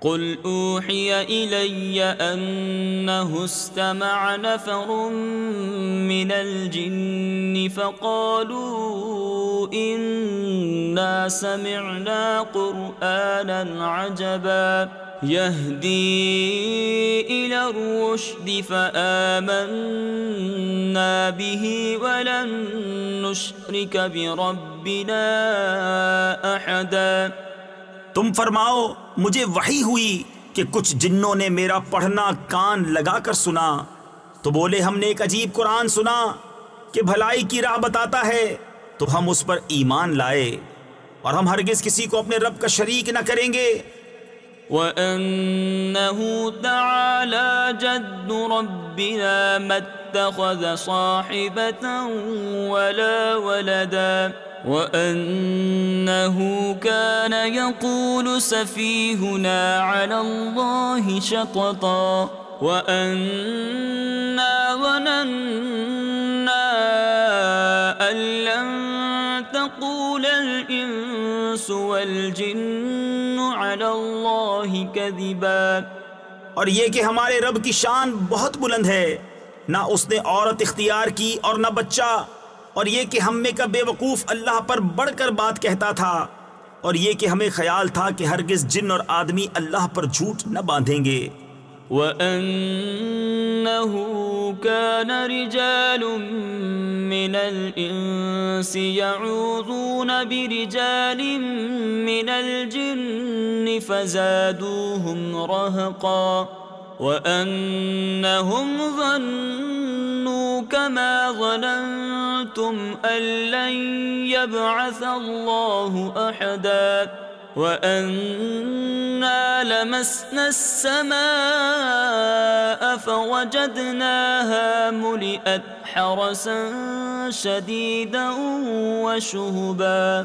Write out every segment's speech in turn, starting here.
قل اوحی الی انه استمع نفر من الجن فقالوا انا سمعنا قرآنا عجبا يهدي الى الرشد فآمنا به ولن نشرك بربنا احدا تم فرماؤ، مجھے وہی ہوئی کہ کچھ جنوں نے میرا پڑھنا کان لگا کر سنا۔ تو بولے، ہم نے ایک عجیب قرآن سنا کہ بھلائی کی راہ بتاتا ہے، تو ہم اس پر ایمان لائے اور ہم ہرگز کسی کو اپنے رب کا شریک نہ کریں گے۔ وَأَنَّهُ تَعَالَى جَدُّ رَبِّنَا مَا اتَّخَذَ صَاحِبَةً وَلَا وَلَدًا وَأَنَّهُ كَانَ يَقُولُ سَفِيهُنَا عَلَى اللَّهِ شَطَطًا وَأَنَّا ظَنَنَّا أَن لَّن تَقُولَ الانس والجن عَلَى اللَّهِ كَذِبًا۔ اور یہ کہ ہمارے رب کی شان بہت بلند ہے۔ نہ اس نے عورت اختیار کی اور نہ بچہ۔ اور یہ کہ ہم میں کا بے وقوف اللہ پر بڑھ کر بات کہتا تھا۔ اور یہ کہ ہمیں خیال تھا کہ ہرگز جن اور آدمی اللہ پر جھوٹ نہ باندھیں گے۔ وَأَنَّهُ كَانَ رِجَالٌ مِّنَ الْإِنسِ يَعُوذُونَ بِرِجَالٍ مِّنَ الْجِنِّ فَزَادُوهُمْ رَهَقًا وَأَنَّهُمْ ظَنُّوا كَمَا ظَنَنْتُمْ أَن لَّن يَبْعَثَ اللَّهُ أَحَدًا وَأَنَّا لَمَسْنَا السَّمَاءَ فَوَجَدْنَاهَا مُلِئَتْ حَرَسًا شَدِيدًا وَشُهُبًا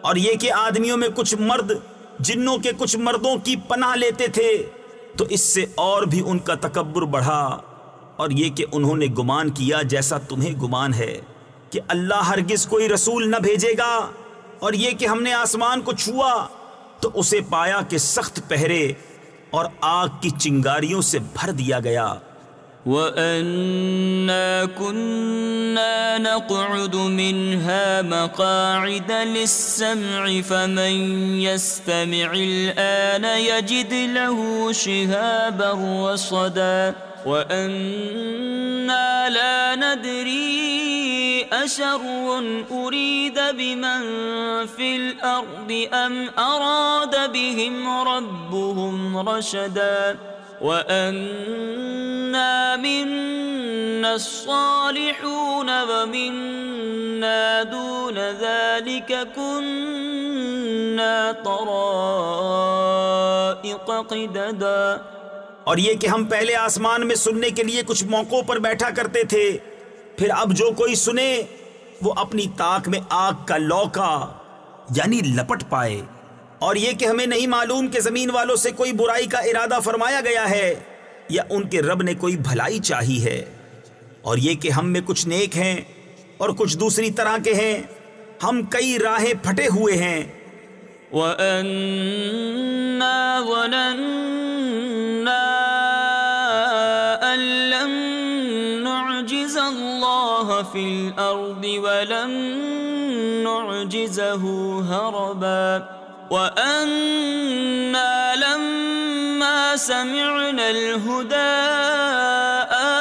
اور یہ کہ آدمیوں میں کچھ مرد جنوں کے کچھ مردوں کی پناہ لیتے تھے، تو اس سے اور بھی ان کا تکبر بڑھا۔ اور یہ کہ انہوں نے گمان کیا جیسا تمہیں گمان ہے کہ اللہ ہرگز کوئی رسول نہ بھیجے گا۔ اور یہ کہ ہم نے آسمان کو چھوا، تو اسے پایا کہ سخت پہرے اور آگ کی چنگاریوں سے بھر دیا گیا۔ وَأَنَّا كُنَّا نَقْعُدُ مِنْهَا مَقَاعِدَ لِلسَّمْعِ فَمَنْ يَسْتَمِعِ الْآنَ يَجِدْ لَهُ شِهَابًا رَصَدًا وَأَنَّا لَا نَدْرِي أَشَرٌّ أُرِيدَ بِمَنْ فِي الْأَرْضِ أَمْ أَرَادَ بِهِمْ رَبُّهُمْ رَشَدًا وَأَنَّا مِنَّا الصَّالِحُونَ وَمِنَّا دُونَ ذَلِكَ كُنَّا طَرَائِقَ قِدَدًا اور یہ کہ ہم پہلے آسمان میں سننے کے لیے کچھ موقعوں پر بیٹھا کرتے تھے پھر اب جو کوئی سنے، وہ اپنی تاک میں آگ کا لوکا یعنی لپٹ پائے۔ اور یہ کہ ہمیں نہیں معلوم کہ زمین والوں سے کوئی برائی کا ارادہ فرمایا گیا ہے، یا ان کے رب نے کوئی بھلائی چاہی ہے۔ اور یہ کہ ہم میں کچھ نیک ہیں اور کچھ دوسری طرح کے ہیں، ہم کئی راہیں پھٹے ہوئے ہیں۔ وَأَنَّا فِي الْأَرْضِ وَلَن نُّعْجِزَهُ هَرَبًا وَأَنَّا لَمَّا سَمِعْنَا الْهُدَىٰ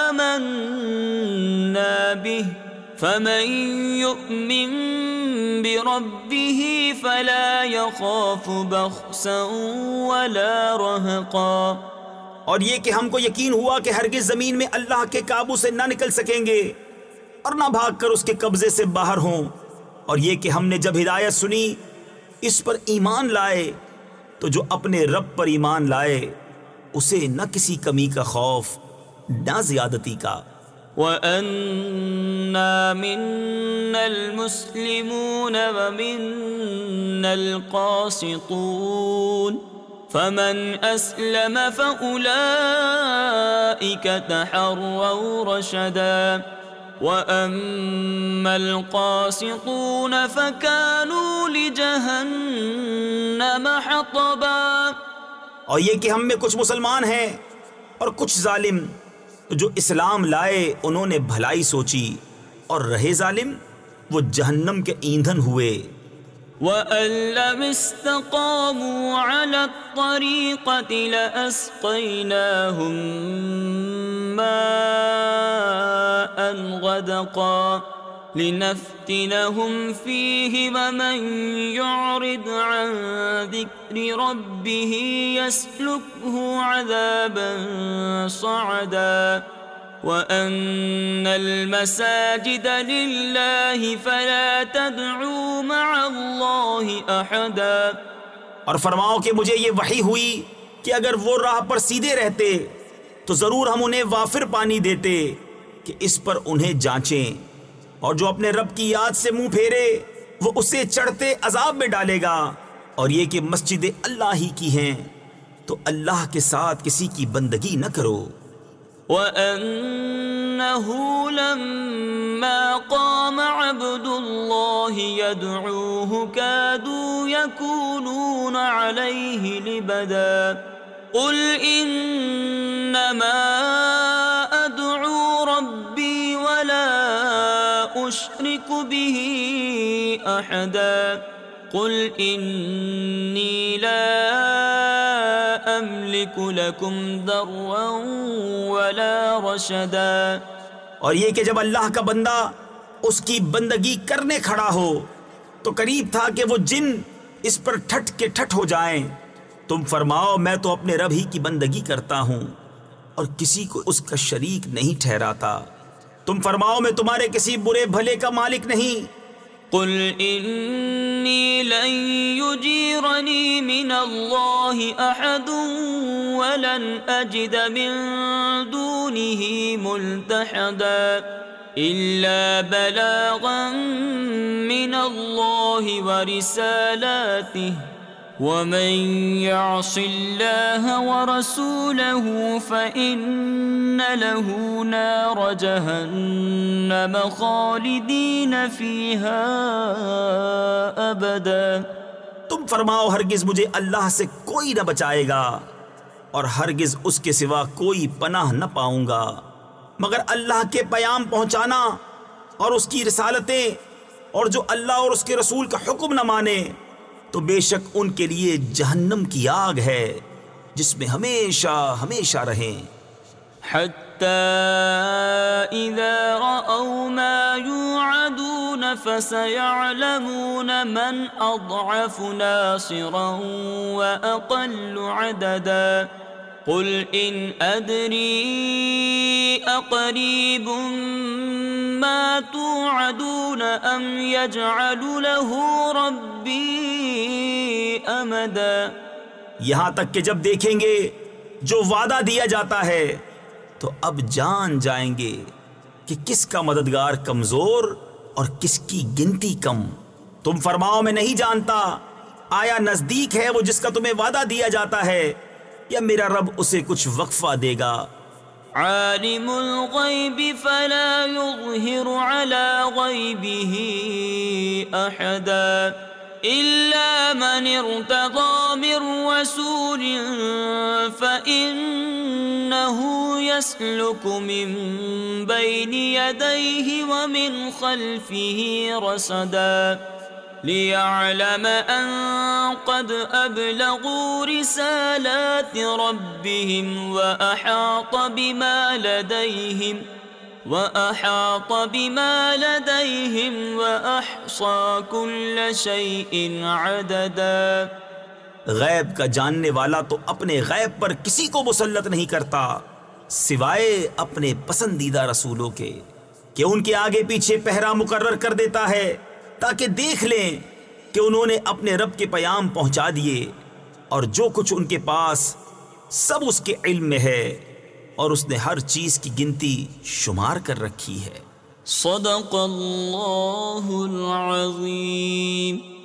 آمَنَّا بِهِ فَمَن يُؤْمِن بِرَبِّهِ فَلَا يَخَافُ بَخْسًا وَلَا رَهَقًا اور یہ کہ ہم کو یقین ہوا کہ ہرگز زمین میں اللہ کے قابو سے نہ نکل سکیں گے۔ اور نہ بھاگ کر اس کے قبضے سے باہر ہوں۔ اور یہ کہ ہم نے جب ہدایت سنی، اس پر ایمان لائے، تو جو اپنے رب پر ایمان لائے، اسے نہ کسی کمی کا خوف، نہ زیادتی کا۔ وَأَنَّا مِنَّا الْمُسْلِمُونَ وَمِنَّا الْقَاسِطُونَ فمن أسلم فأولئك تحروا رشدا وأما القاسطون فكانوا لجهنم حطبا اور یہ کہ ہم میں کچھ مسلمان ہیں اور کچھ ظالم جو اسلام لائے انہوں نے بھلائی سوچی اور رہے ظالم وہ جہنم کے ایندھن ہوئے۔ وَأَن لَّمْ اسْتَقَامُوا عَلَى الطَّرِيقَةِ لَأَسْقَيْنَاهُم مَّاءً غَدَقًا لِنَفْتِنَهُمْ فِيهِ وَمَن يُعْرِضْ عَن ذِكْرِ رَبِّهِ يَسْلُكْهُ عَذَابًا صَعَدًا وَأَنَّ الْمَسَاجِدَ لِلَّهِ فَلَا تَدْعُوا مَعَ اللَّهِ أَحَدًا اور فرماؤ کہ مجھے یہ وحی ہوئی کہ اگر وہ راہ پر سیدھے رہتے تو ضرور ہم انہیں وافر پانی دیتے۔ کہ اس پر انہیں جانچیں اور جو اپنے رب کی یاد سے منہ پھیرے، وہ اسے چڑھتے عذاب میں ڈالے گا۔ اور یہ کہ مسجد اللہ ہی کی ہیں، تو اللہ کے ساتھ کسی کی بندگی نہ کرو۔ وَأَنَّهُ لَمَّا قَامَ عَبْدُ اللَّهِ يَدْعُوهُ كَادُوا يَكُونُونَ عَلَيْهِ لِبَدًا قُلْ إِنَّمَا أَدْعُو رَبِّي وَلَا أُشْرِكُ بِهِ أَحَدًا قُلْ إِنِّي لَا املک لکم ضرا ولا رشدا اور یہ کہ جب اللہ کا بندہ اس کی بندگی کرنے کھڑا ہو، تو قریب تھا کہ وہ جن اس پر ٹھٹ کے ٹھٹ ہو جائیں۔ تم فرماؤ، میں تو اپنے رب ہی کی بندگی کرتا ہوں۔ اور کسی کو اس کا شریک نہیں ٹھہراتا۔ تم فرماؤ، میں تمہارے کسی برے بھلے کا مالک نہیں۔ قل إني لن يجيرني من الله أحد ولن أجد من دونه ملتحدا إلا بلاغا من الله ورسالاته ومن يعص الله ورسوله فإن له نار جهنم خالدين فيها أبدا۔ تم فرماؤ ہرگز مجھے اللہ سے کوئی نہ بچائے گا اور ہرگز اس کے سوا کوئی پناہ نہ پاؤں گا۔ مگر اللہ کے پیام پہنچانا اور اس کی رسالتیں اور جو اللہ اور اس کے رسول کا حکم نہ مانے تو بے شک ان کے لیے جہنم کی آگ ہے، جس میں ہمیشہ ہمیشہ رہیں۔ حتى إذا رأوا ما يوعدون فسيعلمون من أضعف ناصرا وأقل عددا. قل إن أدري أقريب ما توعدون أم يجعل له ربي أمدا؟ یہاں تک کہ جب دیکھیں گے جو وعدہ دیا جاتا ہے، تو اب جان جائیں گے کہ کس کا مددگار کمزور اور کس کی گنتی کم۔ تم فرماؤ، میں نہیں جانتا۔ آیا نزدیک ہے وہ جس کا تمہیں وعدہ دیا جاتا ہے، یا میرا رب اسے کچھ وقفہ دے گا؟ عالم الغیب فلا يظہر على غیبه احدا الا من ارتضى من رسول فإنه يسلك من بين يديه ومن خلفه رصدا ليعلم أن قد أبلغوا رسالات ربهم وأحاط بما لديهم وأحاط بما لديهم وأحصى كل شيء عددا غیب کا جاننے والا تو اپنے غیب پر کسی کو مسلط نہیں کرتا، سوائے اپنے پسندیدہ رسولوں کے، کہ ان کے آگے پیچھے پہرا مقرر کر دیتا ہے۔ تاکہ دیکھ لیں کہ انہوں نے اپنے رب کے پیام پہنچا دیے اور جو کچھ ان کے پاس سب اس کے علم میں ہے اور اس نے ہر چیز کی گنتی شمار کر رکھی ہے۔ صدق اللہ العظیم۔